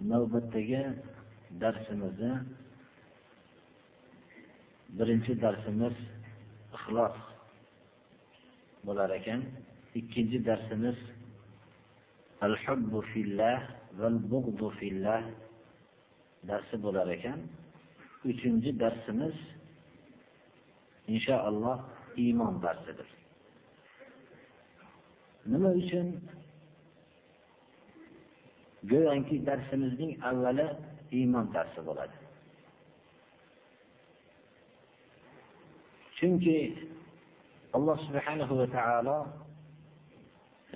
Navbatdagi darsimizni birinchi darsimiz ixlos bo'lar ekan. Ikkinchi darsimiz al hubbu fillah val bug'du fillah darsi bo'lar ekan. Uchinchi darsimiz inshaalloh iymon darsidir. Nima uchun go'yoki darsimizning avvali iymon darsi bo'ladi chunki alloh subhanahu va taolo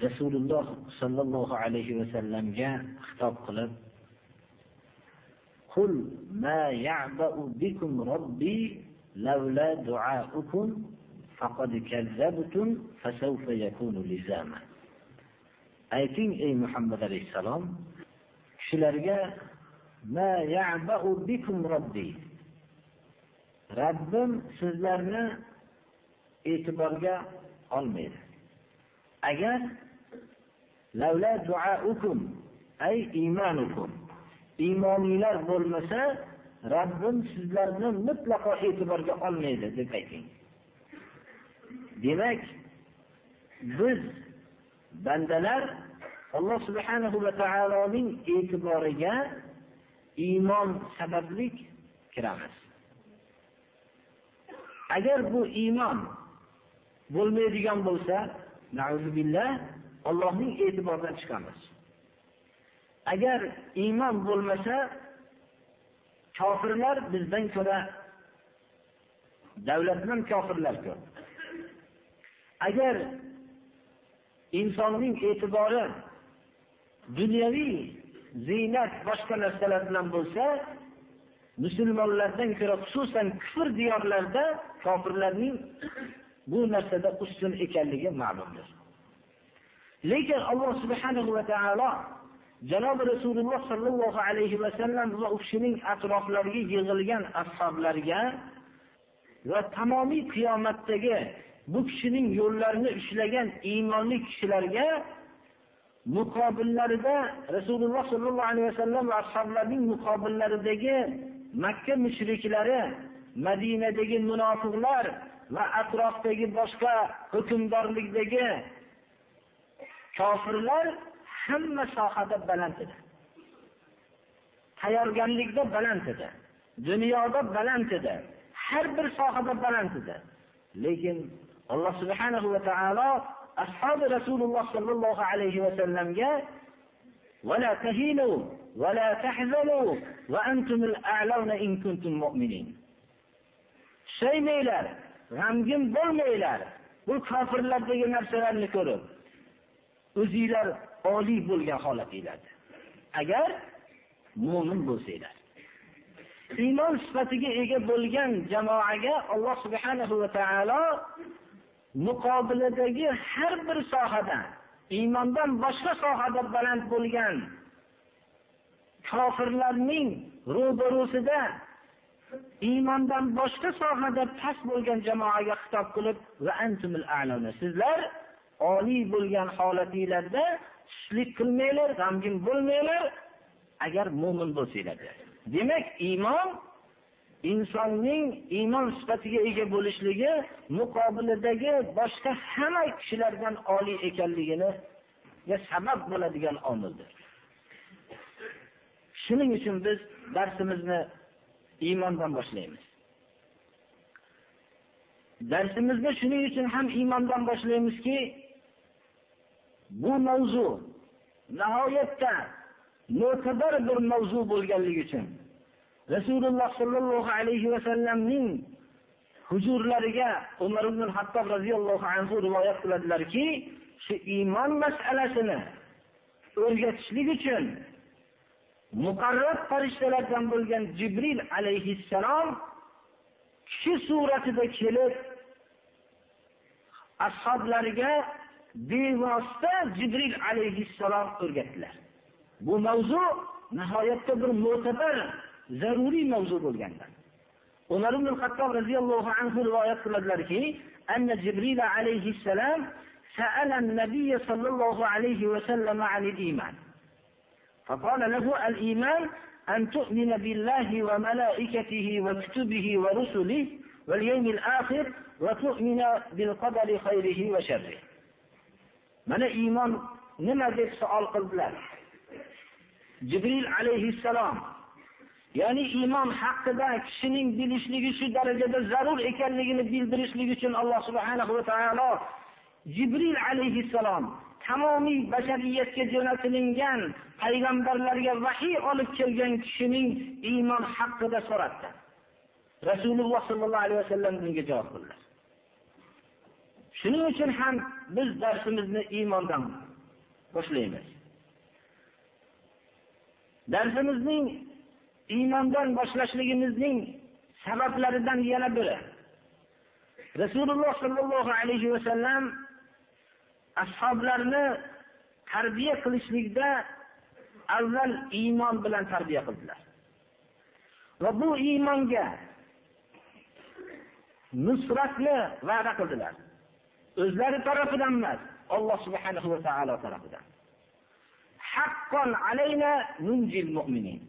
rasululloh sollallohu alayhi vasallamga xitob qilib قل ما يعبأ بكم ربي لولا دعاؤكم فقد كذبتم فسوف يكون لزاما ayting ey muhammad alayhissalom kishilarga robbim sizlarni e'tiborga olmaydi. Agar lavla duaukum ay imanukum. Iymoninglar bo'lmasa robbim sizlarni mutlaqo e'tiborga olmaydi deb ayting. Demak biz bandalar alloh subhanahu va taoloning e'tiboriga iymon sabablik kiramiz. Agar bu iymon bo'lmaydigan bo'lsa allohning e'tiboridan chiqamiz. Agar iymon bo'lmasa kofirlar bizdan ko'ra davlat kofirlar ko'p. Agar insonning e'tibori dunyoviy ziynat boshqa narsalar bilan bo'lsa musulmonlardan ko'ra xususan kufr diyorlarda kofirlarning bu narsada ustun ekanligi ma'lumdir. Lekin alloh subhanahu va taolo janobi rasululloh sollallohu alayhi vasallam va u kishining atroflariga yig'ilgan ashoblarga va tamomiy qiyomatdagi bu kishining yo'llarini ushlagan iymonli kishilarga muqobillarida rasululloh sollallohu alayhi vasallam va ashablarning muqobillaridagi makka mushriklari madinadagi munofiqlar va atrofdagi boshqa hukmdorlikdagi kofirlar hamma sohada baland edi. Tayyorgarlikda baland edi. Dunyoda baland edi. Har bir sohada baland edi. Lekin alloh subhanahu va taolo ashobi rasululloh sollallohu alayhi vasallamga ولا تهينوا ولا تحزنوا وأنتم الأعلون إن كنتم مؤمنين shaymanglar g'amgin bo'lmanglar bu kofirlardagi narsalarni ko'rib o'zinglar oliy bo'lgan holatinglarda agar mo'min bo'lsanglar iymon sifatiga ega bo'lgan jamoaga alloh subhanahu va taolo muqobiladagi har bir sohada iymondan boshqa sohada baland bo'lgan kofirlarning ro'barusida iymondan boshqa sohada past bo'lgan jamoaga xitob qilib va antumul a'lona sizlar oliy bo'lgan holatinglarda tushlik qilmanglar g'amgin bo'lmanglar agar mo'min bo'lsanglar demak iymon insonning iymon sifatiga ega bo'lishligi muqobilidagi boshqa hamma kishilardan oliy ekanligini sabab bo'ladigan omildir. Shuning uchun biz darsimizni iymondan boshlaymiz. Darsimizni shuning uchun ham iymondan boshlaymizki bu mavzu nihoyatda mo'tabar bir mavzu bo'lganligi uchun rasululloh sollallohu alayhi vasallamning huzurlariga umar ibn hattob roziyallohu anhu rivoyat qiladilarki shu iymon masalasini o'rgatishlik uchun muqarrab farishtalardan bo'lgan jibril alayhissalom kishi suratida kelib ashoblariga bevosita jibril alayhissalom o'rgatdilar. Bu mavzu nihoyatda bir mo'tabar zaruriy mavzu bo'lganlar umar ibn hattob roziyallohu anhu rivoyat qiladilarki anna jibril alayhissalom سأل النبي صلى الله عليه وسلم عن الإيمان فقال له الإيمان أن تؤمن بالله وملائكته وكتبه ورسله واليوم الآخر وتؤمن بالقدر خيره وشره من إيمان nima deb savol qildilar jibril alayhissalom ya'ni iymon haqida kishining bilishligi shu darajada zarur ekanligini bildirishlik uchun alloh subhanahu va taolo jibril alayhissalom tamomiy bashariyatga jo'natilingan payg'ambarlarga vahiy olib kelgan kishining iymon haqida so'rabdi rasululloh sollallohu alayhi vasallam bunga javob qildilar shuning uchun ham biz darsimizni iymondan boshlaymiz. Darsimizning iymondan boshlashligimizning sabablaridan yana biri. Rasululloh sollallohu alayhi vasallam ashoblarni tarbiya qilishlikda avval iymon bilan tarbiya qildilar. Va bu iymonga nusratni va'da qildilar. O'zlari tarafidan emas alloh subhanahu va taolo tarafidan haqqon alayna nunjil mu'minin.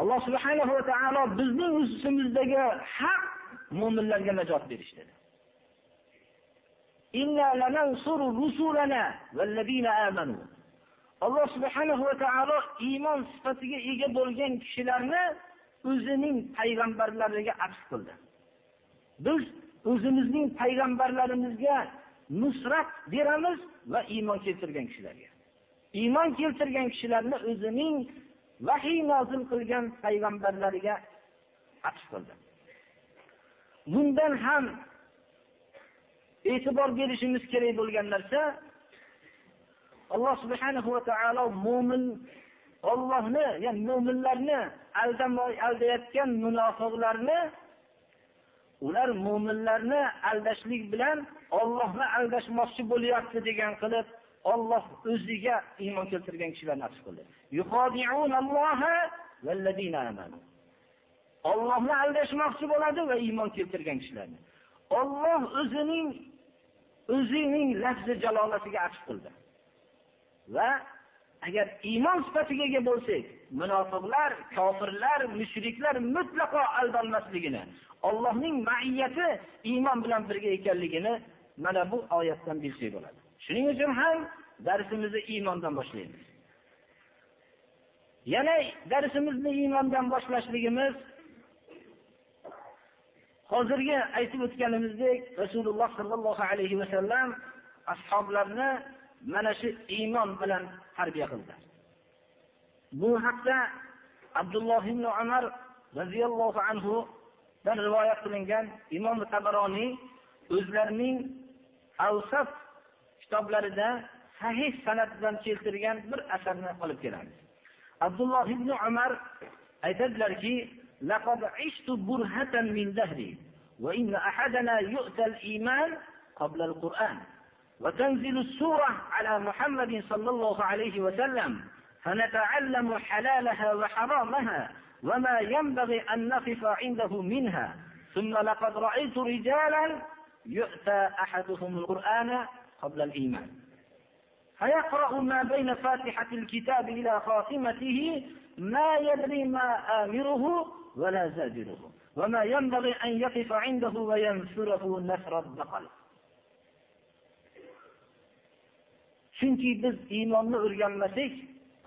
Alloh subhanahu va taolo bizning ustimizdagi haq mo'minlarga najot berish dedi alloh subhanahu va taolo iymon sifatiga ega bo'lgan kishilarni o'zining payg'ambarlariga atf qildi. Biz o'zimizning payg'ambarlarimizga nusrat beramiz va iymon keltirgan kishilarga. Iymon keltirgan kishilarni o'zining vahiy nozil qilgan payg'ambarlariga atf qildi. Bundan ham e'tibor berishimiz kerak bo'lgan narsa alloh subhanahu va taolo mo'min ollohni ya'ni mo'minlarni aldayotgan munofiqlarni ular mo'minlarni aldashlik bilan ollohni aldashmoqchi bo'lyapti degan qilib Alloh o'ziga iymon keltirgan kishilarni atf qildi. Allohni aldashmoqchi bo'ladi va iymon keltirgan kishilarni. Alloh o'zining o'zining lafzi jalolatiga atf qildi. Va agar iymon sifatiga ega bo'lsak munofiqlar kofirlar mushriklar mutlaqo aldolmasligini Allohning maiyati iymon bilan birga ekanligini mana bu oyatdan bilsak bo'ladi. Shuning uchun ham darsimizni iymondan boshlaymiz. Yana darsimizni iymondan boshlashligimiz hozirgi aytib o'tganimizdek rasululloh sollallohu alayhi vasallam ashoblarni mana shu iymon bilan tarbiya qildilar bu haqda abdulloh ibn umar roziyallohu anhudan rivoyat qilingan imom tabaroniy o'zlarining avsaf kitoblarida sahih sanat bilan keltirgan bir asarni olib kelamiz abdulloh ibn umar aytadilarki لقد عشت برهة من دهري وإن أحدنا يؤتى الإيمان قبل القرآن وتنزل السورة على محمد صلى الله عليه وسلم فنتعلم حلالها وحرامها وما ينبغي أن نقف عنده منها ثم لقد رأيت رجالا يؤتى أحدهم القرآن قبل الإيمان فيقرأ ما بين فاتحة الكتاب إلى خاتمته ما يدري ما آمره ولا زاجره وما ينبغي أن يقف عنده وينفره نفر البقل chunki biz iymonni o'rganmasak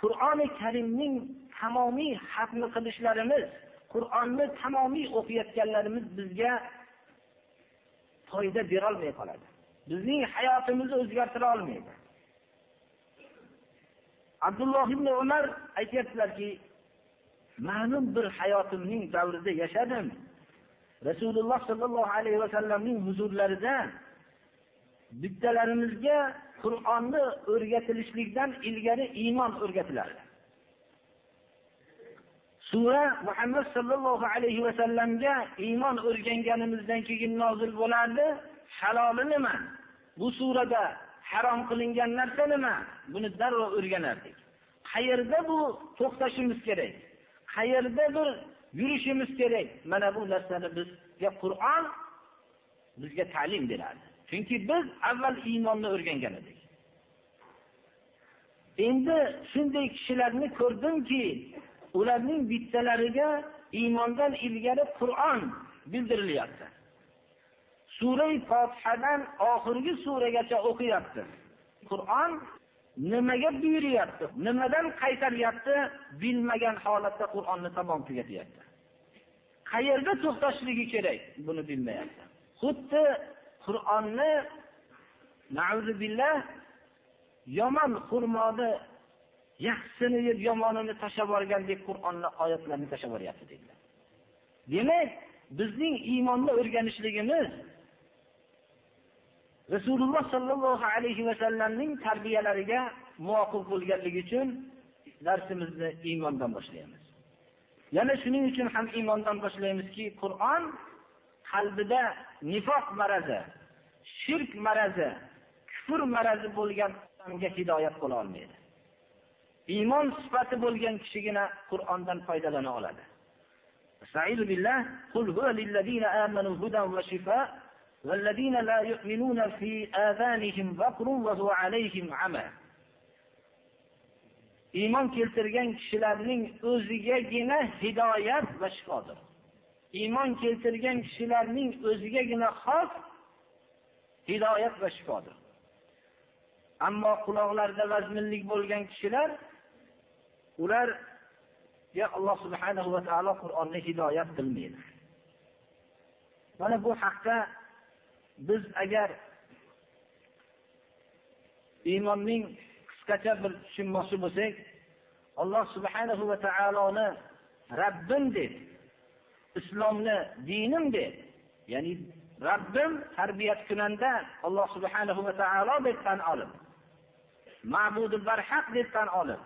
qur'oni karimning tamomiy hatmi qilishlarimiz qur'onni tamomiy o'qiyotganlarimiz bizga foyda berolmay qoladi Bizning hayotimizni o'zgartira olmaydi. Abdulloh ibn umar aytyaptilarki ma'lum bir hayotimning davrida yashadim. Rasululloh sollallohu alayhi vasallamning huzurlarida bittalarimizga qur'onni o'rgatilishlikdan ilgari iymon o'rgatilardi sura muhammad sollallohu alayhi vasallamga iymon o'rganganimizdan keyin nozil bo'lardi. Haloli nima? Bu surada harom qilingan narsa nima? Buni darrov o'rganardik. Qayerda bu to'xtashimiz kerak? Qayerda bir yurishimiz kerak? Mana bu narsani bizga qur'on bizga ta'lim beradi. Chunki biz avval iymonni o'rgangan edik. Endi shunday kishilarni ko'rdimki ularning bittalariga iymondan ilgari qur'on bildirilyapti. Surai fotihadan oxirgi suragacha o'qiyapti. Qur'on nimaga buyuryapti? Nimadan qaytaryapti? Bilmagan holatda qur'onni tamom tugatyapti. Qayerda to'xtashligi kerak? Buni bilmayapti. Xuddi qur'onni billah yomon xurmoni yaxshisini yeb yomonini tashlab yuborgandek qur'onni oyatlarini tashlab yuboryapti deydilar. Demak bizning iymonni o'rganishligimiz rasululloh sollallohu alayhi vasallamning tarbiyalariga muvofiq bo'lganligi uchun darsimizni iymondan boshlaymiz. Yana shuning uchun ham iymondan boshlaymizki qur'on qalbida nifoq marazi shirk marazi kufr marazi bo'lgan odamga hidoyat bo'la olmaydi. Iymon sifati bo'lgan kishigina qur'ondan foydalana oladi. والذين لا يؤمنون في آذانهم وقر وهو عليهم عمى iymon keltirgan kishilarning o'zigagina hidoyat va shifodir iymon keltirgan kishilarning o'zigagina xos hidoyat va shifodir ammo quloqlarida vazminlik bo'lgan kishilar ularga alloh subhanahu va taolo qur'onni hidoyat qilmaydi mana bu haqda biz agar iymonning qisqacha bir tushunmoqchi bo'lsak alloh subhanahu va taoloni rabbim deb islomni dinim deb ya'ni rabbim tarbiyat kunanda alloh subhanahu va taolo deb tan olib ma'budi barhaq deb tan olib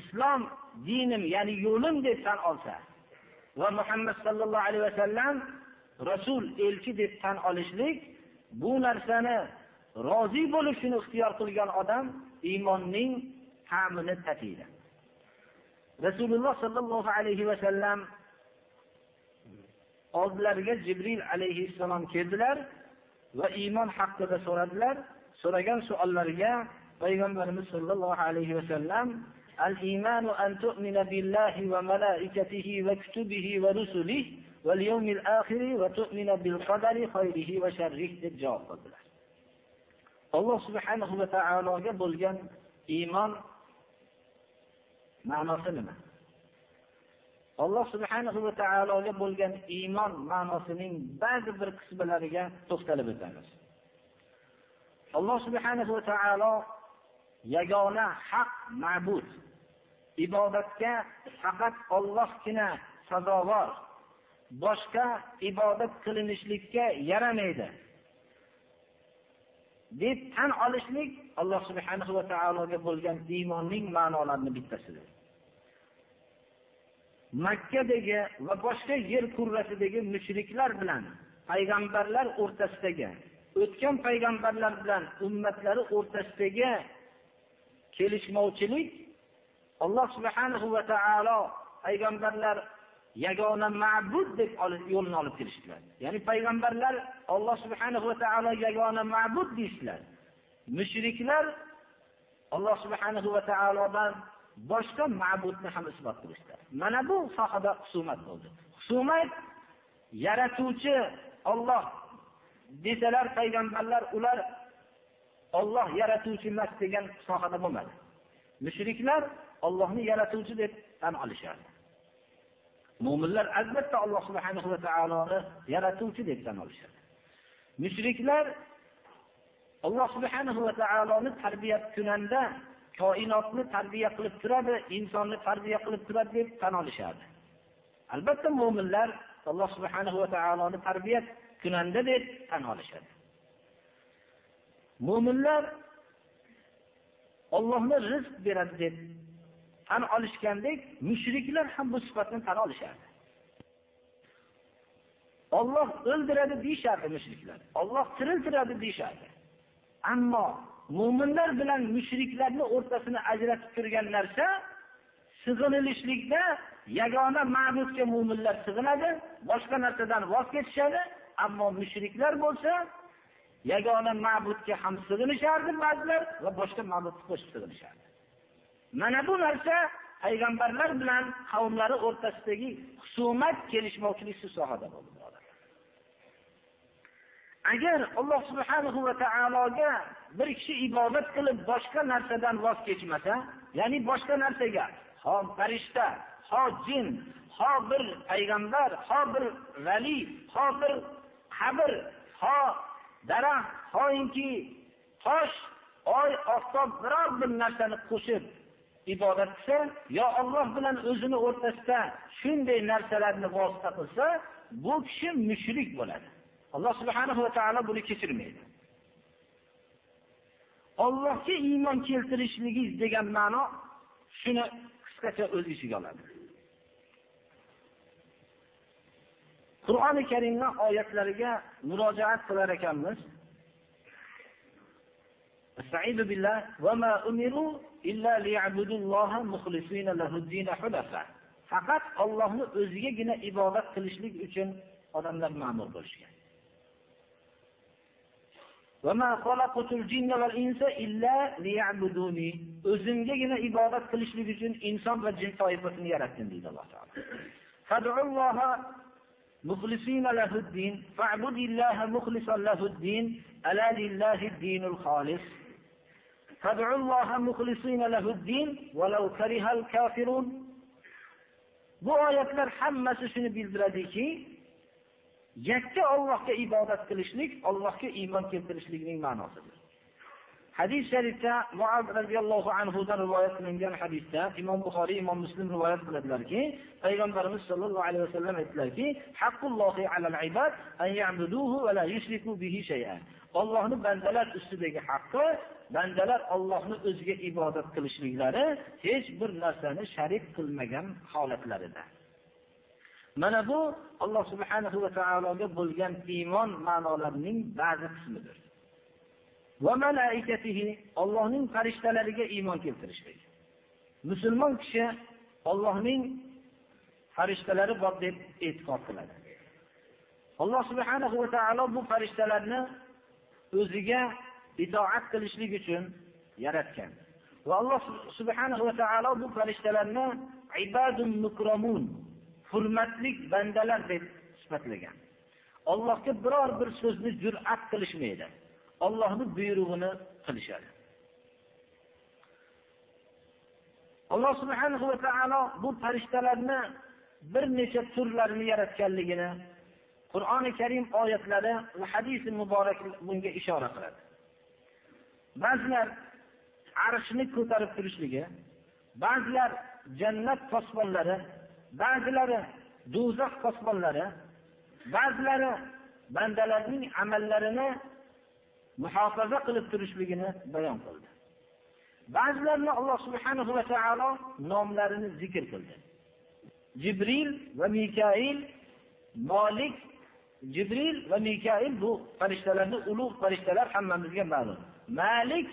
islom dinim ya'ni yo'lim deb tan olsa va muhammad sallallohu alayhi vasallam rasul elchi deb tan olishlik bu narsani rozi bo'lib shuni ixtiyor qilgan odam iymonning ta'mini tatiydi rasululloh sollallohu alayhi vasallam oldilariga jibril alayhissalom keldilar va iymon haqida so'radilar. So'ragan savollariga payg'ambarimiz sollallohu alayhi vasallam al iymanu an tu'mina billahi va malaikatihi va kutubihi va rusulihi deb javob qildilar. Alloh subhanahu va taologa bo'lgan iymon ma'nosi nima? Alloh subhanahu va taologa bo'lgan iymon ma'nosining ba'zi bir qismlariga to'xtalib o'tamiz. Alloh subhanahu va taolo yagona haq ma'bud ibodatga faqat ollohgina sazovor boshqa ibodat qilinishlikka yaramaydi. Deb tan olishlik alloh subhanahu va taologa bo'lgan iymonning ma'nolarini bittasidir. Makkadagi va boshqa yer kurrasidagi mushriklar bilan payg'ambarlar o'rtasidagi o'tgan payg'ambarlar bilan ummatlari o'rtasidagi kelishmovchilik alloh subhanahu va taolo payg'ambarlar yagona ma'bud deb yo'lini olib kelishdilar. Ya'ni payg'ambarlar alloh subhanahu va taolo yagona ma'bud deyishdilar. Mushriklar alloh subhanahu va taolodan boshqa ma'budni ham isbot qilishdi mana bu sohada husumat bo'ldi. Husumat yaratuvchi olloh desalar payg'ambarlar ular olloh yaratuvchi emas degan sohada bo'lmadi. Mushriklar ollohni yaratuvchi deb tan olishardi. Mo'minlar albatta alloh subhanahu va taoloni yaratuvchi deb tan olishadi. Mushriklar alloh subhanahu va taoloni tarbiya kunanda koinotni tarbiya qilib turadi insonni tarbiya qilib turadi deb tan olishadi. Albatta mo'minlar alloh subhanahu va taoloni tarbiya kunanda deb tan olishadi. Mo'minlar ollohni rizq beradi deb tan olishgandek mushriklar ham bu sifatni tan olishardi. Alloh o'ldiradi deyishardi mushriklar. Alloh tiriltiradi deyishardi. Ammo mu'minlar bilan mushriklarni o'rtasini ajratib turgan narsa sig'inilishlikda yagona ma'budga mu'minlar sig'inadi boshqa narsadan voz kechishadi ammo mushriklar bo'lsa yagona ma'budga ham sig'inishardi ba'zilar va boshqa ma'budga qo'shib sig'inishardi. Mana bu narsa payg'ambarlar bilan qavmlari o'rtasidagi husumat kelishmovchilik sohada bo'ldi agar alloh subhanahu va taologa bir kishi ibodat qilib boshqa narsadan voz kechmasa ya'ni boshqa narsaga ho farishta ho jin ho bir payg'ambar ho bir vali ho bir qabr ho daraxt hoinki tosh oy oftob biror bir narsani qo'shib ibodat qilsa yo Alloh bilan o'zini o'rtasida shunday narsalarni vosita qilsa, bu kishi mushrik bo'ladi. Alloh subhanahu va taolo buni kechirmaydi. Allohga iymon keltirishligingiz degan ma'no shuni qisqacha o'z ichiga oladi. Qur'oni Karimning oyatlariga murojaat qilar ekanmiz. Astaizu billah va ma umiru ليعبدوا الله مخلصين له الدين حنفاء faqat Allohni o'zigagina ibodat qilishlik uchun odamlar ma'mur bo'lishgan o'zimgagina ibodat qilishlik uchun inson va jin toifasini yaratdim deydi alloh taolo مخلصين له الدين فاعبد الله مخلصا له الدين ألا لله الدين الخالص فادعوا الله مخلصين له الدين ولو كره الكافرون bu oyatlar hammasi shuni bildiradiki yakka ollohga ibodat qilishlik ollohga iymon keltirishlikning ma'nosidir hadis sharifda muaz roziyallohu anhudan rivoyat qilingan hadisda imom buxoriy imom muslim rivoyat qiladilarki payg'ambarimiz sollallohu alayhi vasallam aytdilarki ollohni bandalar ustidagi haqqi bandalar Allohni o'ziga ibodat qilishliklari hech bir narsani sharik qilmagan holatlarida mana bu alloh subhanahu va taologa bo'lgan iymon ma'nolarining ba'zi qismidir va malaikatihi Allohning farishtalariga iymon keltirishlik. Musulmon kishi Allohning farishtalari bor deb e'tiqod qiladi. Alloh subhanahu va taolo bu farishtalarni o'ziga itoat qilishlik uchun yaratgan. Va Alloh subhanahu va taolo bu farishtalarni ibadun mukramun, hurmatli bandalar deb sifatlagan. Allohga biror bir so'zni jur'at qilishmaydi. Allohning buyrug'ini qilishadi. Alloh subhanahu va taolo bu farishtalarni bir necha turlarini yaratganligini Qur'oni Karim oyatlari va hadis muborak bunga ishora qiladi. Ba'zilar arshni ko'tarib turishligi, ba'zilar jannat posbonlari, ba'zilari do'zax posbonlari, ba'zilari bandalarning amallarini muhofaza qilib turishligini bayon qildi. Ba'zilarini alloh subhanahu va taolo nomlarini zikr qildi. Jibril va mikail molik jibril va mikail bu farishtalarni ulug' farishtalar hammamizga ma'lum. Malik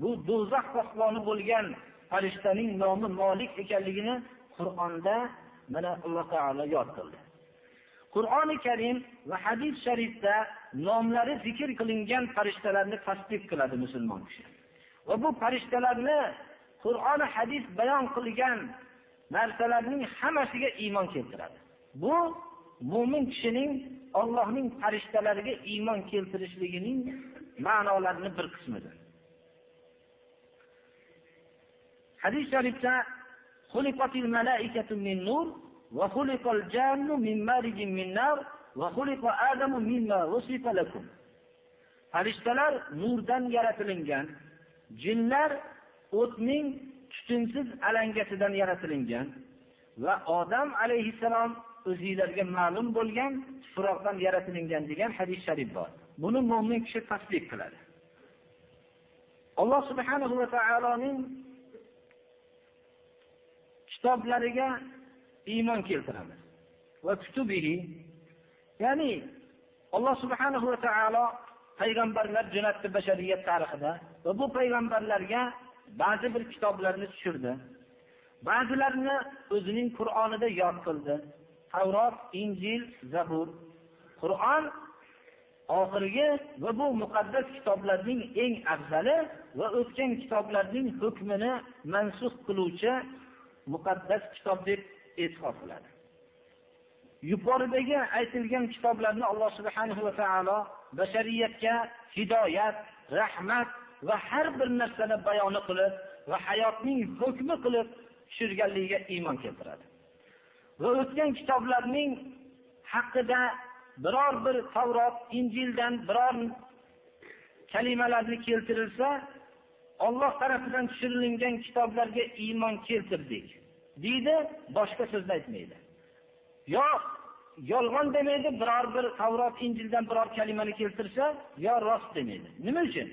bu do'zax posboni bo'lgan farishtaning nomi molik ekanligini qur'onda mana alloh taolo yod qildi. Qur'oni karim va hadis sharifda nomlari zikr qilingan farishtalarni tasdiq qiladi musulmon kishi. Va bu farishtalarni qur'oni hadis bayon qilgan narsalarning hammasiga iymon keltiradi. Bu mo'min kishining ollohning farishtalariga iymon keltirishligining ma'nolarini bir qismidir hadis sharifda xuliqatil malaikatu min nur va xuliqal jannu min marijin min nar va xuliqa adamu mimma wasifa lakum. Farishtalar nurdan yaratilgan, jinlar o'tning tutunsiz alangasidan yaratilgan va odam alayhissalom o'zingizlarga ma'lum bo'lgan tuproqdan yaratilgan degan hadis sharif bor. Buni mu'min kishi tasdiq qiladi. Alloh subhanahu va taoloning kitoblariga iymon keltiramiz. Va kutubihi ya'ni alloh subhanahu va taolo payg'ambarlar jo'natdi bashariyat tarixida va bu payg'ambarlarga ba'zi bir kitoblarni tushirdi. Ba'zilarini o'zining qur'onida yod qildi. Tavrot injil zabur. Qur'on oxirgi va bu muqaddas kitoblarning eng afzali va o'tgan kitoblarning hukmini mansux qiluvchi muqaddas kitob deb e'tiqod qiladi. Yuqoridagi aytilgan kitoblarni alloh subhanahu va taolo bashariyatga hidoyat rahmat va har bir narsani bayoni qilib va hayotning hukmi qilib tushirganligiga iymon keltiradi. Va o'tgan kitoblarning haqida biror bir tavrot injildan biror kalimalarni keltirilsa olloh tarafidan tushirilgan kitoblarga iymon keltirdik. Deydi boshqa so'zni aytmaydi. Yo yolg'on demaydi biror bir tavrot injildan biror kalimani keltirsa yo rost demaydi. Nima uchun?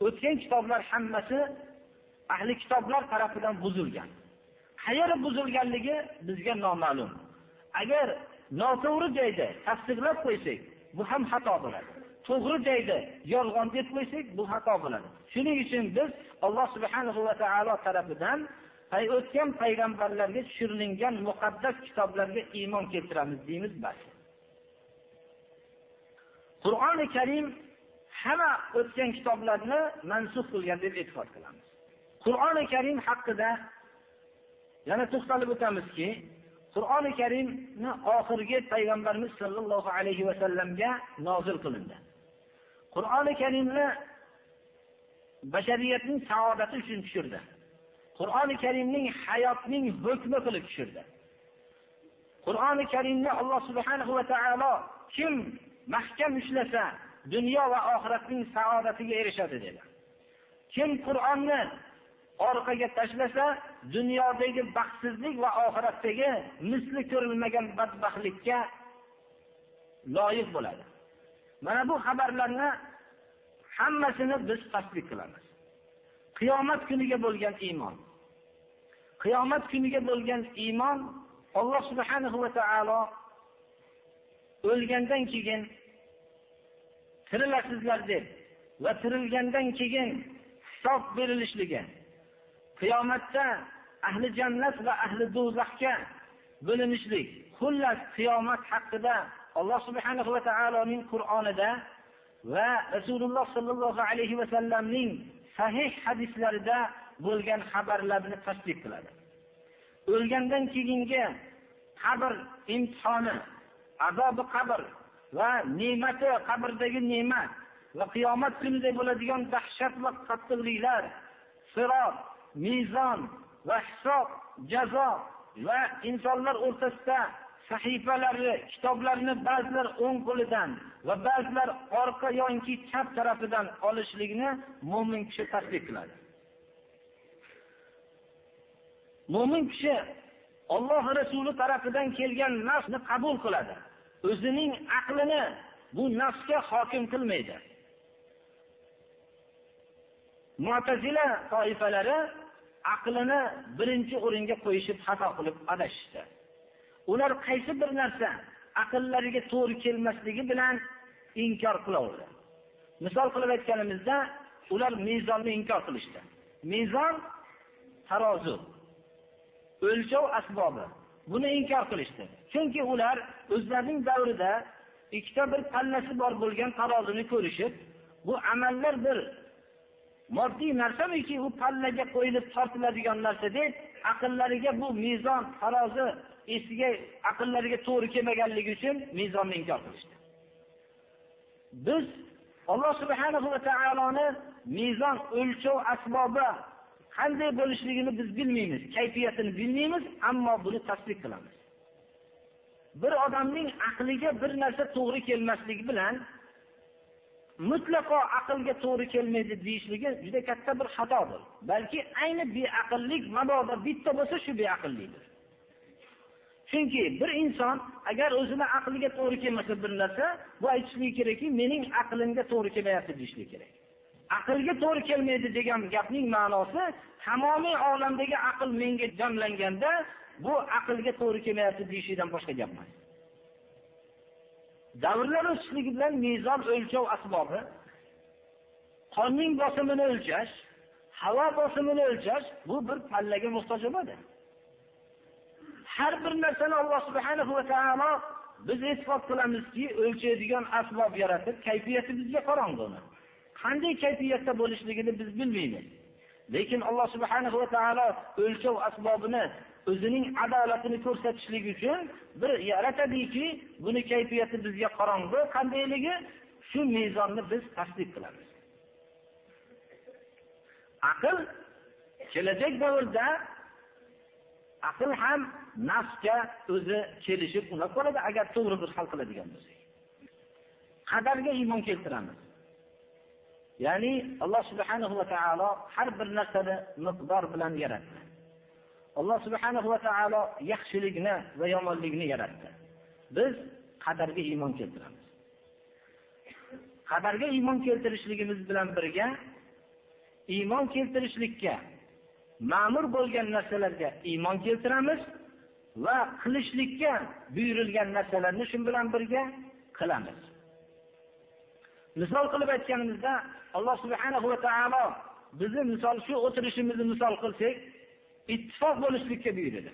O'tgan kitoblar hammasi ahli kitoblar tarafidan buzilgan. Qayeri buzilganligi bizga noma'lum. Agar noto'g'ri joyda tasdiqlab qo'ysak bu ham xato bo'ladi. To'g'ri joyda yolg'on deb qo'ysak bu xato bo'ladi. Shuning uchun biz alloh subhanahu va taolo tarafidan o'tgan payg'ambarlarga tushirilgan muqaddas kitoblarga iymon keltiramiz deymiz bas. Qur'oni karim hamma o'tgan kitoblarni mansuf qilgan deb e'tiqod qilamiz. Qur'oni karim haqida yana to'xtalib o'tamizki qur'oni karimni oxirgi payg'ambarimiz sollallohu alayhi vasallamga nozil qilindi. Qur'oni karimni bashariyatning saodati uchun tushirdi. Qur'oni karimning hayotning hukmi qilib tushirdi. Qur'oni karimni alloh subhanahu va taolo kim mahkam ushlasa dunyo va oxiratning saodatiga erishadi dedi. Kim qur'onni orqaga tashlasa dunyodagi baxtsizlik va oxiratdagi misli ko'rilmagan badbaxtlikka loyiq bo'ladi. Mana bu xabarlarni hammasini biz tasdiq qilamiz. Qiyomat kuniga bo'lgan iymon. Qiyomat kuniga bo'lgan iymon alloh subhanahu va taolo o'lgandan keyin tirilasizlar deb va tirilgandan keyin hisob berilishligi qiyomatda ahli jannat va ahli do'zaxga bo'linishlik xullas qiyomat haqida alloh subhanahu va taoloning qur'onida va rasululloh sollallohu alayhi vasallamning sahih hadislarida bo'lgan xabarlarni tasdiq qiladi. O'lgandan keyingi qabr imtihoni azobi qabr va ne'mati qabrdagi ne'mat va qiyomat kunida bo'ladigan dahshat va qattiqliklar sirot mezon va hisob jazo va insonlar o'rtasida sahifalari kitoblarni ba'zilar o'ng qo'lidan va ba'zilar orqa yoki chap tarafidan olishlikni mo'min kishi tasdiq qiladi. Mo'min kishi olloh rasuli tarafidan kelgan nafsni qabul qiladi. O'zining aqlini bu nafsga hokim qilmaydi. Mutazila toifalari aqlini birinchi o'ringa qo'yishib xato qilib adashishdi. Ular qaysi bir narsa aqllariga to'g'ri kelmasligi bilan inkor qilaverdi. Misol qilib aytganimizda ular mezonni inkor qilishdi. Mezon tarozi o'lchov asbobi. Buni inkor qilishdi. Chunki ular o'zlarining davrida ikkita bir pallasi bor bo'lgan tarozini ko'rishib bu amallar bir moddiy narsamiki u pallaga qo'yilib tortiladigan narsa deb aqllariga bu mezon tarozi esiga aqllariga to'g'ri kelmaganligi uchun mezonni inkor qilishdi. Biz alloh subhana va taoloni mezon o'lchov asbobi qanday bo'lishligini biz bilmaymiz kayfiyatini bilmaymiz ammo buni tasdiq qilamiz. Bir odamning aqliga bir narsa to'g'ri kelmasligi bilan mutlaqo aqlga to'g'ri kelmaydi deyishligi juda katta bir xatodir. Balki ayni beaqllik mabodo bitta bo'lsa shu beaqllikdir. Chunki bir inson agar o'zini aqliga to'g'ri kelmasa bir narsa bu aytishligi kerakki mening aqlimga to'g'ri kelmayapti deyishligi kerak. Aqlga to'g'ri kelmaydi degan gapning ma'nosi tamomiy olamdagi aql menga jamlanganda bu aqlga to'g'ri kelmayapti deyishlikdan boshqa gap emas. Davrlar o'tishligi bilan mezon o'lchov asbobi qonning bosimini o'lchash havo bosimini o'lchash bu bir pallaga muhtoj emas har bir narsani alloh subhanahu va taolo biz e'tiqod qilamizki o'lchaydigan asbob yaratib kayfiyati bizga qorong'u qanday kayfiyatda bo'lishligini biz bilmaymiz. Lekin alloh subhanahu va taolo o'lchov asbobini o'zining adolatini ko'rsatishlik uchun bir yaratadiki buni kayfiyati bizga qorong'u qandayligi shu mezonni biz tasdiq qilamiz. Aql kelajak davrda aql ham nafsga o'zi kelishib unab qoladi agar to'g'ri bir hal qiladigan bo'lsak. Qadarga iymon keltiramiz. Ya'ni alloh subhanahu va taolo har bir narsani miqdor bilan yaratdi. Alloh subhanahu va taolo yaxshilikni va yomonlikni yaratdi. Biz qadarga iymon keltiramiz. Qadarga iymon keltirishligimiz bilan birga iymon keltirishlikka ma'mur bo'lgan narsalarga iymon keltiramiz va qilishlikka buyurilgan narsalarni shu bilan birga qilamiz. Misol qilib aytganimizda alloh subhana va taolo bizni misol shu o'tirishimizni misol qilsak ittifoq bo'lishlikka buyurdi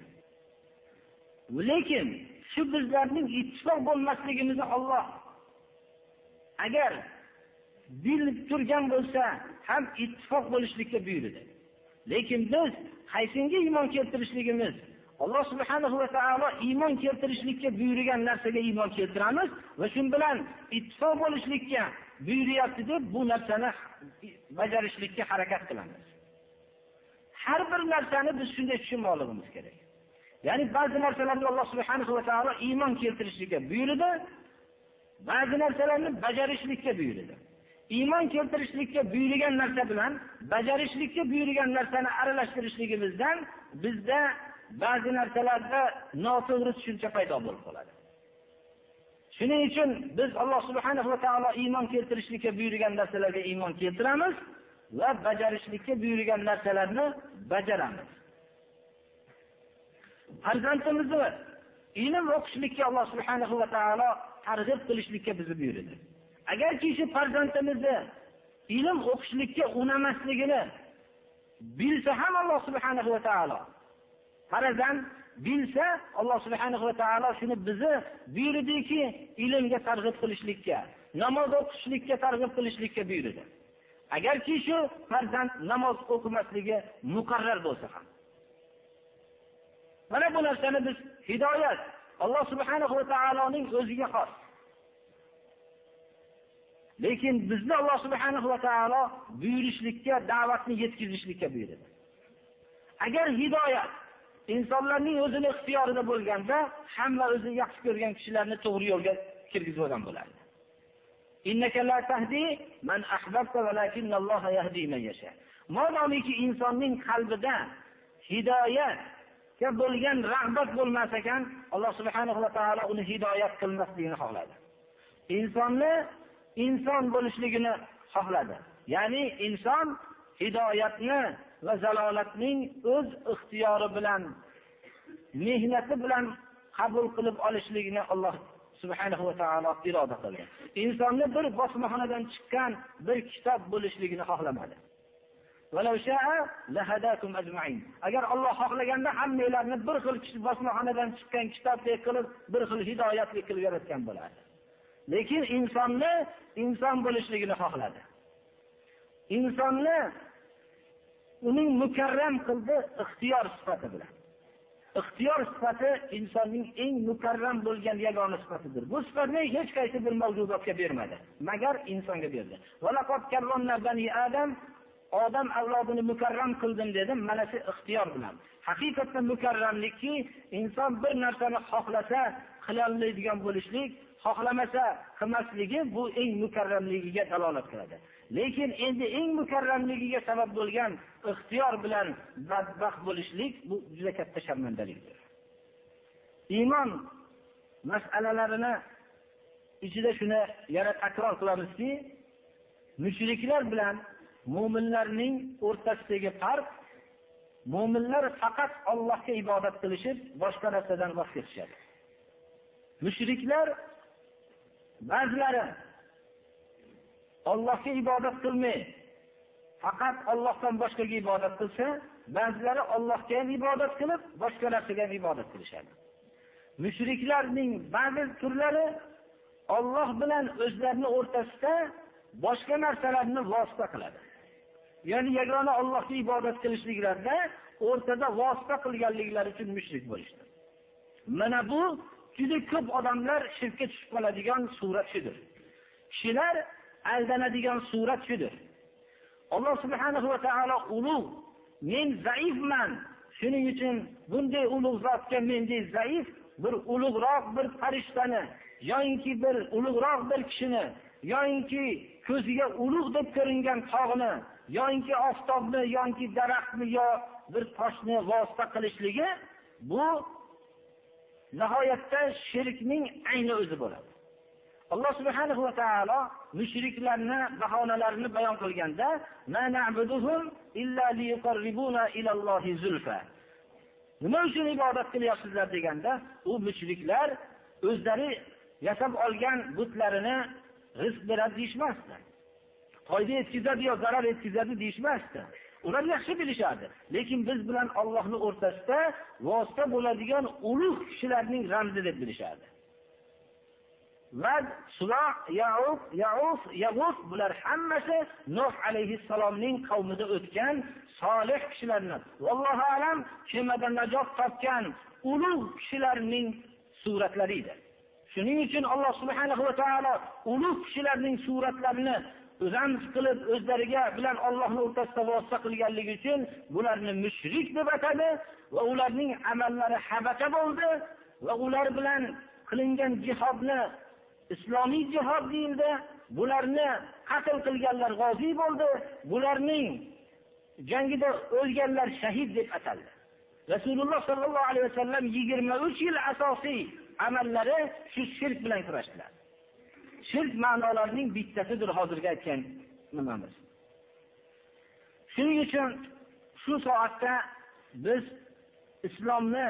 lekin shu bizlarning ittifoq bo'lmasligimizni olloh agar bilib turgan bo'lsa ham ittifoq bo'lishlikka buyurdi lekin biz qaysinga iymon keltirishligimiz alloh subhana va taolo iymon keltirishlikka buyurgan narsaga iymon keltiramiz va shu bilan ittifoq bo'lishlikka buyuryapti deb bu narsani bajarishlikka harakat qilamiz. Har bir narsani biz shunday tushunmoqligimiz kerak. Ya'ni ba'zi narsalarni alloh subhanahu va taolo iymon keltirishlikka buyurdi ba'zi narsalarni bajarishlikka buyurdi. Iymon keltirishlikka buyurgan narsa bilan bajarishlikka buyurgan narsani aralashtirishligimizdan bizda ba'zi narsalarda noto'g'ri tushuncha paydo bo'lib qoladi. Shuning uchun biz alloh subhanahu va taolo iymon keltirishlikka buyurgan narsalarga iymon keltiramiz. Va bajarishlikka buyurgan narsalarni bajaramiz. Farzandimizni ilm o'qishlikka alloh subhanahu va taolo targ'ib qilishlikka bizni buyurdi. Agarki shu farzandimizni ilm o'qishlikka unamasligini bilsa ham alloh subhanahu va taolo farazan bilsa alloh subhanahu va taolo shuni bizni buyurdiki ilmga targ'ib qilishlikka namoz o'qishlikka targ'ib qilishlikka buyurdi. Agarki shu farzand namoz o'qimasligi muqarrar bo'lsa ham. Mana bu narsani biz hidoyat alloh subhanahu va taoloning o'ziga xos. Lekin bizni alloh subhanahu va taolo buyurishlikka da'vatni yetkazishlikka buyurdi agar hidoyat insonlarning o'zini ixtiyorida bo'lganda hamma o'zi yaxshi ko'rgan kishilarni to'g'ri yo'lga innaka la tahdi man ahbabta walakinalloha yahdi man yasha. Modomiki insonning qalbida hidoyatga bo'lgan rag'bat bo'lmas ekan alloh subhanahu va taolo uni hidoyat qilmasligini xohladi. Insonni inson bo'lishligini xohladi. Ya'ni inson hidoyatni va zalolatning o'z ixtiyori bilan mehnati bilan qabul qilib olishligini alloh subhanahu va taolo iroda qilgan. Insonni bir bosmaxonadan chiqqan bir kitob bo'lishligini xohlamadi. Agar olloh xohlaganda hammanglarni bir xil bosmaxonadan chiqqan kitobdek qilib bir xil hidoyatli qilib yaratgan bo'lardi. Lekin insonni inson bo'lishligini xohladi. Insonni uning mukarram qildi ixtiyor sifati bilan. Ixtiyor sifati insonning eng mukarram bo'lgan yagona sifatidir. Bu sifatni hech qaysi bir mavjudotga bermadi magar insonga berdi. Adam odam avlodini mukarram qildim dedim. Mana shu ixtiyor bilan. Haqiqatda mukarramlikki inson bir narsani xohlasa qilolmaydigan bo'lishlik xohlamasa qilmasligi bu eng mukarramligiga dalolat qiladi. Lekin endi eng mukarramligiga sabab bo'lgan ixtiyor bilan badbaxt bo'lishlik bu juda katta sharmandalikdir iymon masalalarini ichida shuni yana takror qilamizki mushriklar bilan mo'minlarning o'rtasidagi farq mo'minlar faqat Allohga ibodat qilishib, boshqa narsadan voz kechishadi. Mushriklar ba'zilari Allohga ibodat qilmay, faqat Allohdan boshqaga ibodat qilsa, ba'zilari Allohga ham ibodat qilib, boshqa narsaga ham ibodat qilishadi. Mushriklarning ba'zi turlari Alloh bilan o'zlarini o'rtasida boshqa narsalarni vosita qiladi. Ya'ni yagona Allohga ibodat qilishliklarida o'rtada vosita qilganliklari uchun mushrik bo'lishdi. Mana bu juda ko'p odamlar shirkka tushib qoladigan surat shudir. Kishilar aldanadigan surat shudir. Alloh subhanahu va taolo ulug' men zaifman. Shuning uchun bunday ulug' zotga mendek zaif bir ulug'roq bir farishtani yoinki bir ulug'roq bir kishini yoinki ko'ziga ulug' deb ko'ringan tog'ni yoinki oftobni yoki daraxtni yo bir toshni vosita qilishligi bu nihoyatda shirkning ayni o'zi bo'ladi alloh subhanahu va taolo mushriklarni bahonalarini bayon qilganda nima uchun ibodat qilyapsizlar deganda u mushriklar o'zlari yasab olgan butlarini rizq beradi deyishmasdi. Foyda yetkazadi yo zarar yetkazadi deyishmasdi. Ular yaxshi bilishadi lekin biz bilan ollohni o'rtasida vosita bo'ladigan ulug' kishilarning ramzi deb bilishadi. Vad suloh yauf yauf yag'uf bular hammasi nuh alayhissalomning qavmida o'tgan solih kishilarni. Vallohu alam kemada najot topgan ulug' kishilarning suratlari edi. Shuning uchun alloh subhanahu va taolo ulug' kishilarning suratlarini ramz qilib o'zlariga bilan Allohni o'rtasida vosita qilganligi uchun bularni mushrik deb atadi va ularning amallari habata bo'ldi va ular bilan qilingan jihodni islomiy jihod deyildi bularni qatl qilganlar g'oziy bo'ldi. Bularning jangida o'lganlar shahid deb ataldi. Rasululloh sollallohu alayhi vasallam yigirma uch yil asosiy amallari shu shirk bilan kurashdilar. Shirk ma'nolarining bittasidir hozirgi aytgan nimamiz. Shuning uchun shu soatda biz islomni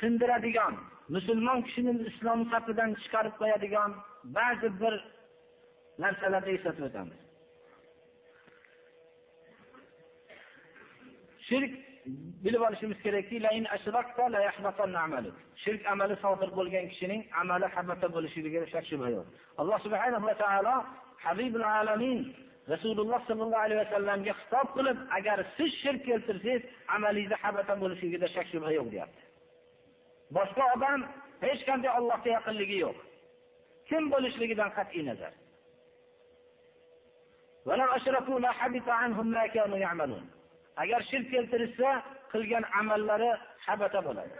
sindiradigan musulmon kishini islom safidan chiqarib qo'yadigan ba'zi bir narsalarni eslatib o'tamiz. Shirk bilib olishimiz kerakki shirk amali sodir bo'lgan kishining amali habata bo'lishligiga shak shubha yo'q alloh subhanahu va taolo habibul alamin rasululloh sollallohu alayhi vasallamga xitob qilib agar siz shirk keltirsangiz amalingizni habata bo'lishligida shak shubha yo'q deyapti. Boshqa odam hech qanday ollohga yaqinligi yo'q. Kim bo'lishligidan qat'iy nazar. Agar shirk keltirishsa qilgan amallari habata bo'ladi.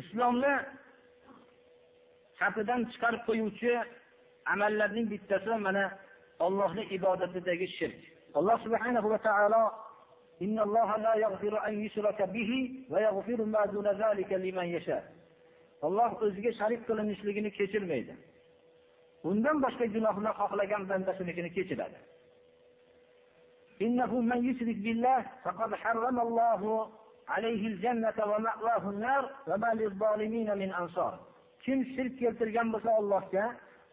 Islomni safidan chiqarib qo'yuvchi amallarning bittasi mana ollohni ibodatidagi shirk. Alloh subhanahu va taolo إن الله لا يغفر أن يشرك به ويغفر ما دون ذلك لمن يشاء Alloh o'ziga sharik qilinishligini kechirmaydi. Undan boshqa gunohni xohlagan bandasinikini kechiradi. إنه من يشرك بالله فقد حرم الله عليه الجنة ومأواه النار وما للظالمين من أنصار kim shirk keltirgan bo'lsa Allohga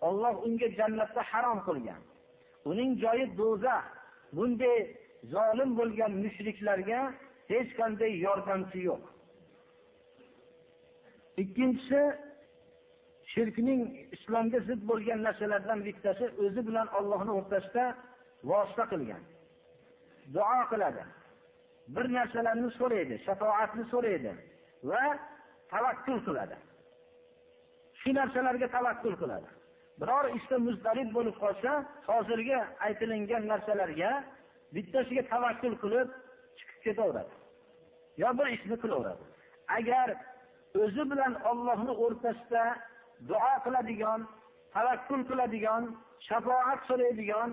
Alloh unga jannatda harom qilgan uning joyi do'zax bunday zolim bo'lgan mushriklarga hech qanday yordamchi yo'q. Ikkinchisi shirkning islomga zid bo'lgan narsalardan bittasi o'zi bilan Allohni o'rtasida vosita qilgan. Duo qiladi. Bir narsalarni so'raydi shafoatni so'raydi va tavakkul qiladi. Shu narsalarga tavakkul qiladi. Biror ishda muzdarib bo'lib qolsa hozirgi aytilingan narsalarga bittasiga tavakkul qilib chiqib ketaveradi. Yo bir ishni qilaveradi. Agar o'zi bilan ollohni o'rtasida duo qiladigan tavakkul qiladigan shafoat so'raydigan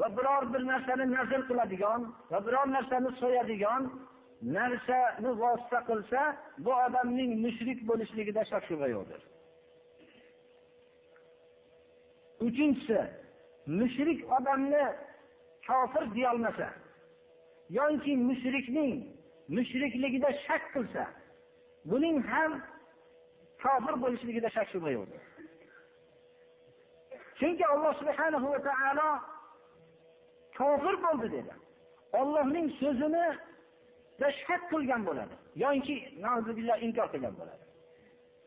va biror bir narsani nazr qiladigan va biror narsani so'yadigan narsani vosita qilsa bu odamning mushrik bo'lishligida shak shubha yo'qdir uchinchisi mushrik odamni kofir deyolmasa yoki mushrikning mushrikligida shak qilsa buning ham kofir bo'lishligida shak shubha yo'qdir chunki alloh subhanahu va taolo kofir bo'ldi dedi. Ollohning so'zini shak qilgan bo'ladi yoki inkor qilgan bo'ladi.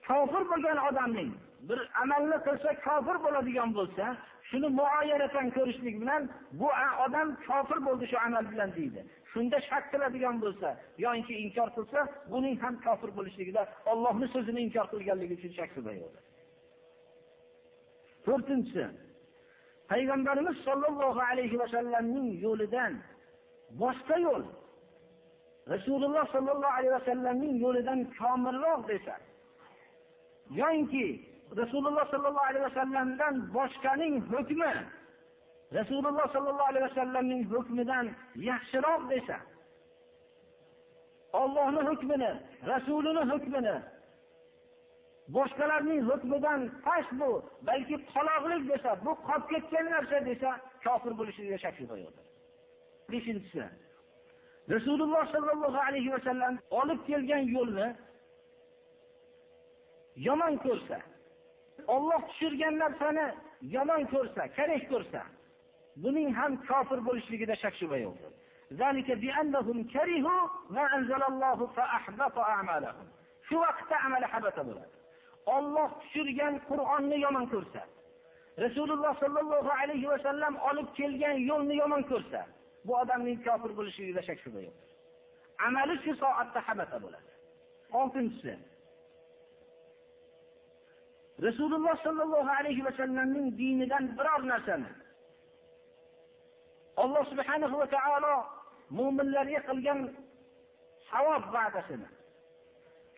Kofir bo'lgan odamning bir amalni qilsa kofir bo'ladigan bo'lsa shuni muoyanatan ko'rishlik bilan bu odam kofir bo'ldi shu amal bilan deydi. Shunda shak qiladigan bo'lsa yoinki inkor qilsa buning ham kofir bo'lishligida ollohni so'zini inkor qilganligi uchun shak bo'ladi to'rtinchisi payg'ambarimiz sollallohu alayhi vasallamning yo'lidan boshqa yo'l rasululloh sollallohu alayhi vasallamning yo'lidan komilroq desa yoinki rasululloh sollallohu alayhi vasallamdan boshqaning hukmi. Rasululloh sollallohu alayhi vasallamning hukmidan yaxshiroq desa ollohni hukmini rasulini hukmini boshqalarning hukmidan past bu balki qoloqlik desa bu qolib ketgan narsa desa kofir bo'lishiga shak shubha yo'qdir beshinchisi rasululloh sollallohu alayhi vasallam olib kelgan yo'lni yomon ko'rsa olloh tushirgan narsani yomon ko'rsa kerak ko'rsa buning ham kofir bo'lishligida shak shubha yo'qdir shu vaqtda amali habata bo'ladi. Olloh tushirgan qur'onni yomon ko'rsa rasululloh sollallohu alayhi vasallam olib kelgan yo'lni yomon ko'rsa bu odamning kofir bo'lishligida shak shubha yo'q. Amali shu soatda habata bo'ladi. Oltinchisi rasululloh sollallohu alayhi vasallamning dinidan biror narsani alloh subhanahu va taolo mo'minlarga qilgan savob va'dasini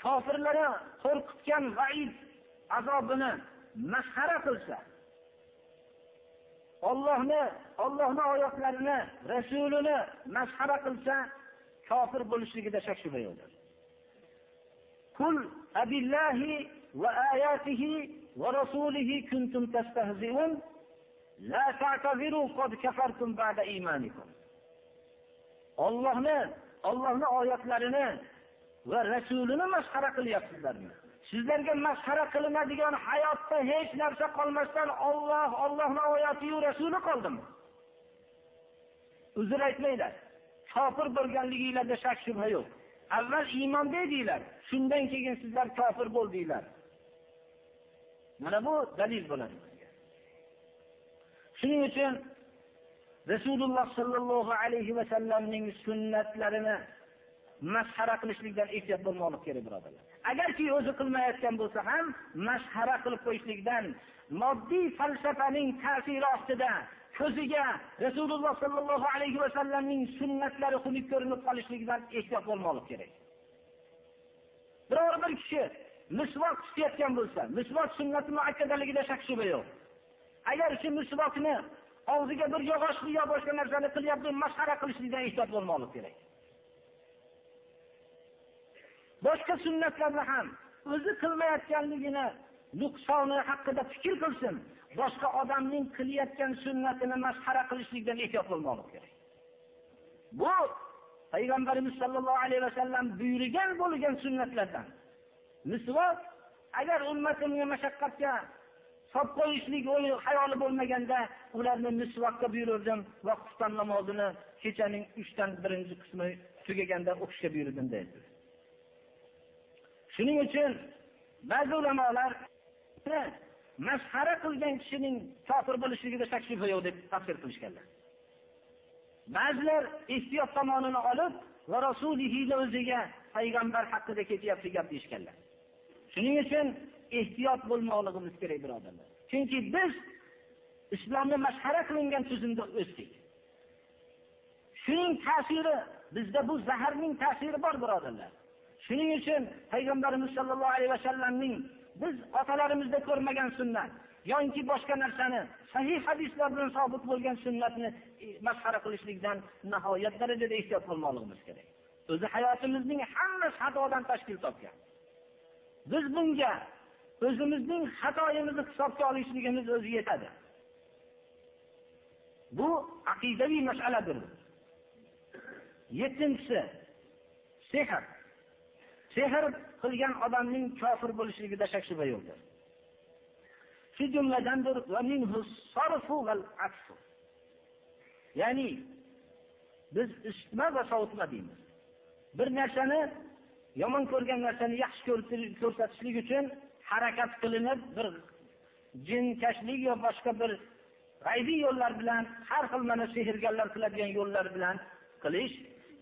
kofirlarni qo'rqitgan vaid azobini masxara qilsa ollohni ollohni oyatlarini rasulini masxara qilsa kofir bo'lishligida shak shubha yo'qdir وآياته ورسوله كنتم تستهزئون لا تعتذروا قد كفرتم بعد إيمانكم ollohni ollohni oyatlarini va rasulini masxara qilyapsizlarmi sizlarga masxara qilinadigan hayotda hech narsa qolmasdan olloh ollohni oyatiyu rasuli qoldimi uzr aytmanglar kofir bo'lganliginglarda shak shubha yo'q avval iymonda edinglar shundan keyin sizlar kofir bo'ldinglar Mana bu dalil bo'ladi. Shuning uchun rasululloh sollallohu alayhi vasallamning sunnatlarini masxara qilishlikdan ehtiyot bo'lmoqlik kerak birodarlar agarki o'zi qilmayotgan bo'lsa ham masxara qilib qo'yishlikdan moddiy falsafaning ta'siri ostida ko'ziga rasululloh sollallohu alayhi vasallamning sunnatlari xunuk ko'rinib qolishligidan ehtiyot bo'lmoqlik kerak. Biror bir kishi misvoq tutayotgan bo'lsa misvoq sunnati muakkadaligida shak shubha yo'q agar shu misvoqni og'ziga bir yog'ochni yo boshqa narsani qilyapti masxara qilishlikdan ehtiyot bo'lmoqlik kerak. Boshqa sunnatlarni ham o'zi qilmayotganligini nuqsoni haqida fikr qilsin boshqa odamning qilayotgan sunnatini masxara qilishlikdan ehtiyot bo'lmoqlik kerak. Bu payg'ambarimiz sollallohu alayhi vasallam buyurgan bo'lgan sunnatlardan. Misvok agar ummatimga mashaqqatga solib qo'yishlik o'yi hayoli bo'lmaganda ularni misvokka buyurdim va xufton namozini kechaning uchdan birinchi qismi tugaganda o'qishga buyurdim deydi shuning uchun ba'zi ulamolar masxara qilgan kishining kofir bo'lishligida shak shubha yo'q deb tafsir qilishganlar. Ba'zilar ehtiyot tomonini olib va rasulihini o'ziga payg'ambar haqida ketyapti gap deyishganlar. Shuning uchun ehtiyot bo'lmoqligimiz kerak birodarlar. Chunki biz islomni masxara qilingan tuzumda o'sdik shuning ta'siri bizda bu zaharning ta'siri bor birodarlar. Shuning uchun payg'ambarimiz sollallohu alayhi vasallamning biz otalarimizda ko'rmagan sunnat yoki boshqa narsani sahih hadislar bilan sobit bo'lgan sunnatni e, masxara qilishlikdan nihoyat darajada ehtiyot bo'lmoqligimiz kerak. O'zi hayotimizning hammasi xatodan tashkil topgan. Biz bunga o'zimizning xatoyimizni hisobga olishligimiz o'zi yetadi. Bu aqidaviy masaladir. Yettinchisi sehr. Sehr qilgan odamning kofir bo'lishligida shak shubha yo'qdir shu jumladandir ya'ni biz isitma va sovutma deymiz. Bir narsani yomon ko'rgan narsani yaxshi ko'rsatishlik uchun harakat qilinib bir jinkashlik yo boshqa bir g'aybiy yo'llar bilan har xil mana sehrgarlar qiladigan yo'llar bilan qilish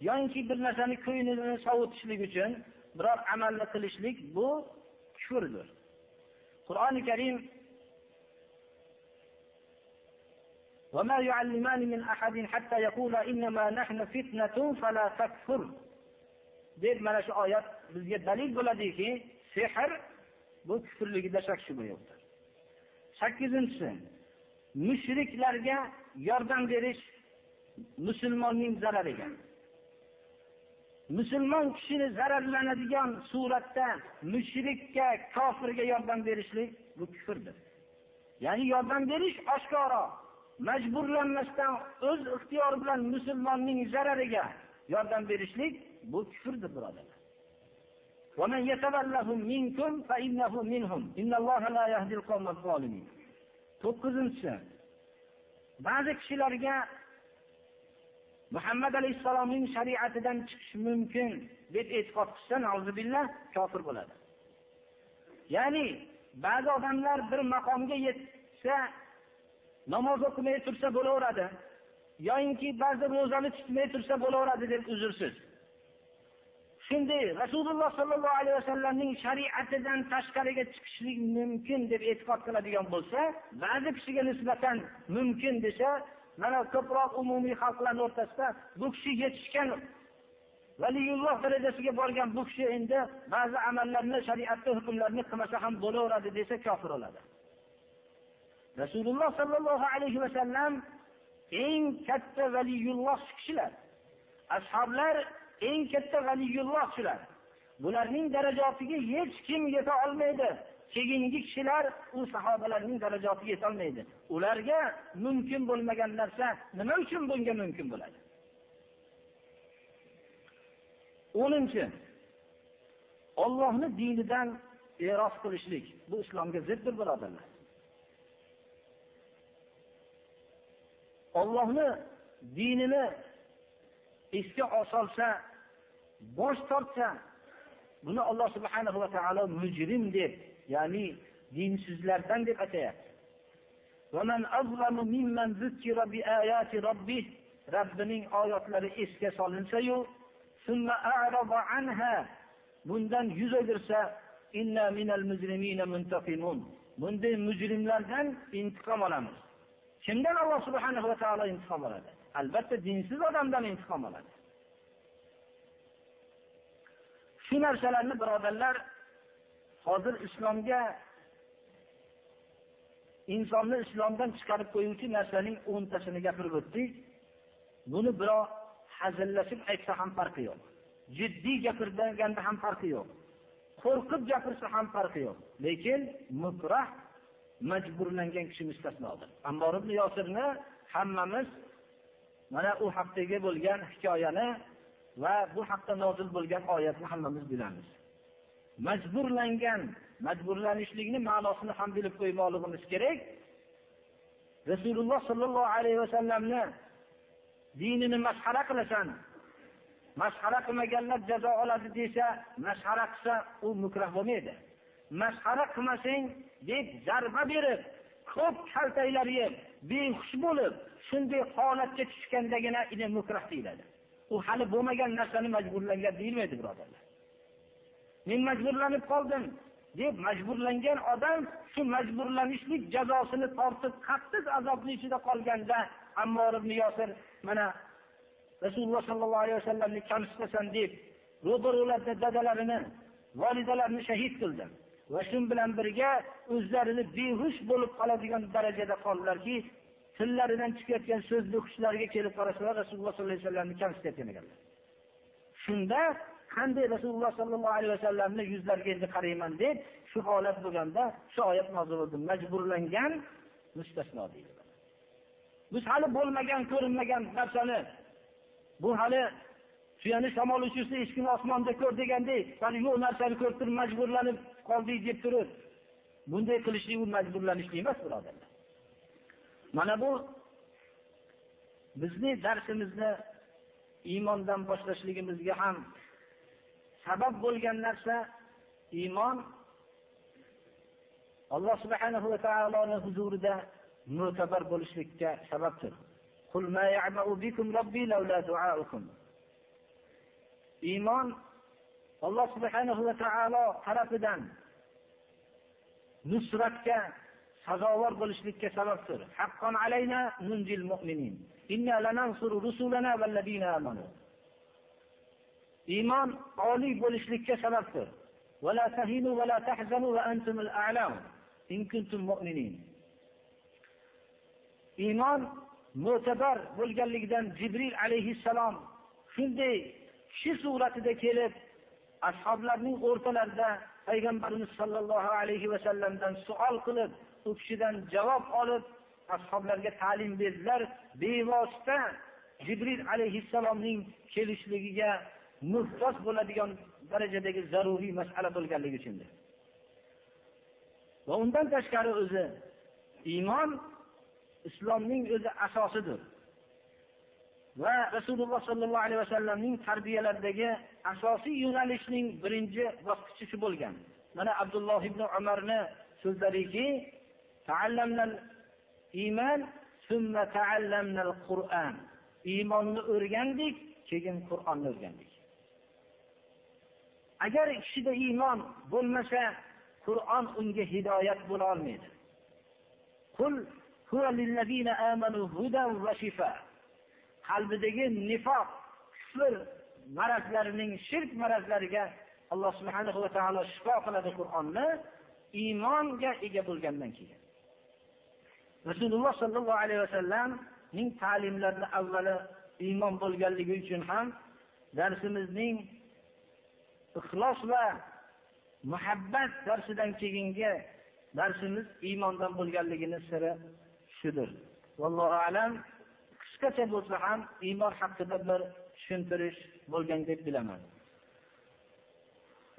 yoinki bir narsani ko'nglini sovutishlik uchun biror amalni qilishlik bu kufrdir qur'oni karim وما يعلمان من أحد حتى يقولا إنما نحن فتنة فلا تكفر deb mana shu oyat bizga dalil bo'ladiki sehr bu kufrligida shak shubha yo'qdir. Sakkizinchisi mushriklarga yordam berish musulmonning zarariga musulmon kishini zararlanadigan suratda mushrikka kofirga yordam berishlik bu kufrdir. Ya'ni yordam berish oshkora majburlanmasdan o'z ixtiyori bilan musulmonning zarariga yordam berishlik bu kufrdir birodarlar to'qqizinchisi ba'zi kishilarga muhammad alayhissalomning shariatidan chiqish mumkin deb e'tiqod qilsa kofir bo'ladi. Ya'ni ba'zi odamlar bir maqomga yetsa namoz o'qimay tursa bo'laveradi yoyinki ba'zi ro'zani tutmay tursa bo'laveradi deb uzrsiz shunday rasululloh sollallohu alayhi vasallamning shariatidan tashqariga chiqishlik mumkin deb e'tiqod qiladigan bo'lsa ba'zi kishiga nisbatan mumkin desa mana ko'proq umumiy xalqlarni o'rtasida bu kishi yetishgan valiyulloh darajasiga borgan bu kishi endi ba'zi amallarni shariatda hukmlarni qilmasa ham bo'laveradi desa kofir bo'ladi. Rasululloh sollallohu alayhi vasallam eng katta valiyulloh kishilar ashoblar eng katta valiyulloh shular. Bularning darajasiga hech kim yeta olmaydi. Keyingi kishilar u sahobalarning darajasiga yetolmaydi ularga mumkin bo'lmagan narsa nima uchun bunga mumkin bo'ladi? O'ninchi ollohni dinidan eros qilishlik. Bu islomga ziddir birodarlar. Ollohni dinini esga osolsa bosh tortsa buni alloh subhanahu va taolo mujrim deb ya'ni dinsizlardan deb atayapti. Robbining oyatlari esga solinsayu bundan yuz o'girsa bunday mujrimlardan intiqom olamiz. Kimdan alloh subhanahu va taolo intiqom oladi? Albatta dinsiz odamdan intiqom oladi. Shu narsalarni birodarlar hozir islomga insonni islomdan chiqarib qo'yuvchi narsaning o'ntasini gapirib o'tdik. Buni birov hazillashib aytsa ham farqi yo'q. Jiddiy gapirganda ham farqi yo'q. Qo'rqib gapirsa ham farqi yo'q. Lekin mukrah majburlangan kishi mustasnodir. Ammor ibn yosirni hammamiz mana u haqdagi bo'lgan hikoyani va bu haqda nozil bo'lgan oyatni hammamiz bilamiz. Majburlangan majburlanishlikni ma'nosini ham bilib qo'ymoqligimiz kerak. Rasululloh sollallohu alayhi vasallamni dinini masxara qilasan masxara qilmaganlar jazo oladi desa masxara qilsa u mukrah bo'lmaydi. Masxara qilmasang deb zarba berib ko'p kaltaklar yeb behush bo'lib shunday holatga tushgandagina mukrah deyiladi. U hali bo'lmagan narsani majburlangan deyilmaydi birodarlar. Men majburlanib qoldim deb majburlangan odam shu majburlanishlik jazosini tortib qattiq azobni ichida qolganda ammor ibn yosir mana rasululloh sollallohu alayhi vasallamni kamsitasan deb ro'baro'larda dadalarini volidalarini shahid qildi va shu bilan birga o'zlarini behush bo'lib qoladigan darajada qoldilarki tillaridan chiqayotgan so'zni hushlariga kelib qarasalar rasululloh sollallohu alayhi vasallamni kamsitayotgan ekanlar. Shunda qanday rasululloh sollallohu alayhi vasallamni yuzlariga endi qarayman deb shu holat bo'lganda shu oyat nozil bo'ldi. Majburlangan mustasno deydi. Biz hali bo'lmagan ko'rinmagan narsani bu hali tuyani shamol uchirsa eshikni osmonda ko'r degandek hali yo'q narsani ko'rib turib majburlanib qoldik deb turib bunday qilishlik u majburlanishlik emas birodarlar. Mana bu bizni darsimizni iymondan boshlashligimizga ham sabab bo'lgan narsa iymon alloh subhanahu va taoloni huzurida mo'tabar bo'lishlikka sababdir. Iymon alloh subhanahu va taolo tarafidan nusratga sazovor bo'lishlikka sababdir. Haqqon alayna munjil mu'minin. Inna lanansuru rusulana vallazina amanu. Iymon oliy bo'lishlikka sababdir. Wala tahinu wala tahzanu wa antum al-a'lam in kuntum mu'minin. Iymon mo'tabar bo'lganligidan Jibril alayhi salom shunday kishi suratida kelib ashablarning o'rtalarida payg'ambarimiz sollallohu alayhi vasallamdan suol qilib u kishidan javob olib ashoblarga ta'lim berdilar. Bevosita jibril alayhissalomning kelishligiga muhtoj bo'ladigan darajadagi zaruriy masala bo'lganligi uchundir va undan tashqari o'zi iymon islomning o'zi asosidir. Va rasululloh sollallohu alayhi vasallamning tarbiyalaridagi asosiy yo'nalishning birinchi bosqichi shu bo'lgan. Mana abdulloh ibn umarni so'zlariki iymon qur'on iymonni o'rgandik keyin qur'onni o'rgandik. Agar kishida iymon bo'lmasa qur'on unga hidoyat bo'la olmaydi. Qalbidagi nifoq kufr marazlarining shirk marazlariga alloh subhana va taolo shifo qiladi qur'onni iymonga ega bo'lgandan keyin. Rasululloh sollallohu alayhi vasallamning ta'limlarini avvali iymon bo'lganligi uchun ham darsimizning ixlos va muhabbat darsidan keyingi darsimiz iymondan bo'lganligini siri shudir. Vallohu alam. qisqacha bo'lsa ham iymon haqida bir tushuntirish bo'lgan deb bilaman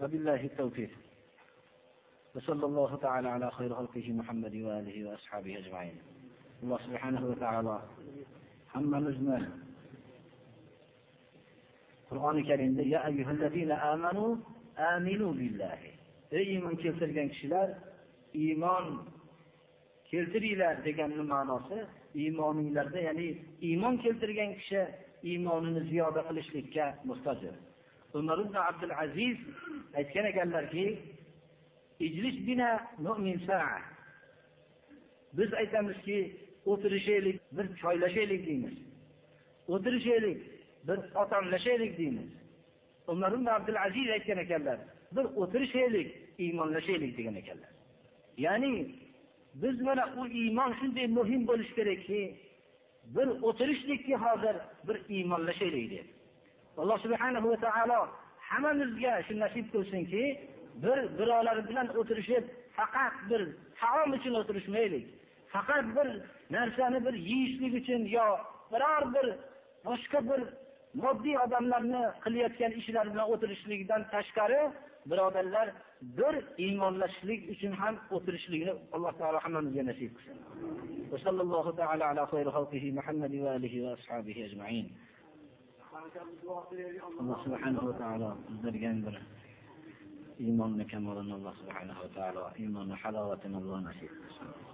وبالله التوفيق وصلى الله تعالى على خير خلقه محمد وآله وأصحابه أجمعين الله سبحانه وتعالى hammamizni qur'oni karimda ya ayyuhallazina amanu aminu billahi ey iymon keltirgan kishilar iymon keltiringlar deganni ma'nosi iymoninglarda ya'ni iymon keltirgan kishi iymonini ziyoda qilishlikka muhtojdir umar ibn abdul aziz aytgan ekanlarki biz aytamizki o'tirishaylik bir choylashaylik deymiz. O'tirishaylik bir otamlashaylik deymiz. Umar ibn abdul aziz aytgan ekanlar bir o'tirishaylik iymonlashaylik degan ekanlar. Ya'ni biz mana u iymon shunday muhim bo'lishi kerakki bir o'tirishlikki hozir bir iymonlashaylik deb alloh subhanahu va taolo hammamizga shu nasib qilsinki bir birovlar bilan o'tirishib faqat bir taom uchun o'tirishmaylik. Faqat bir narsani bir yeyishlik uchun yo biror bir boshqa bir moddiy odamlarni qilayotgan ishlari bilan o'tirishlikdan tashqari birodarlar bir iymonlashlik uchun ham o'tirishlikni alloh taolo hammamizga nasib qilsin. Vasallallohu taala ala xayri xalqihi Muhammad va alihi va ashabihi ajmain. Alloh subhanahu va taolo bizlarga bir iymonni kamolini alloh subhanahu va taolo iymonni halovatini alloh nasib qilsin.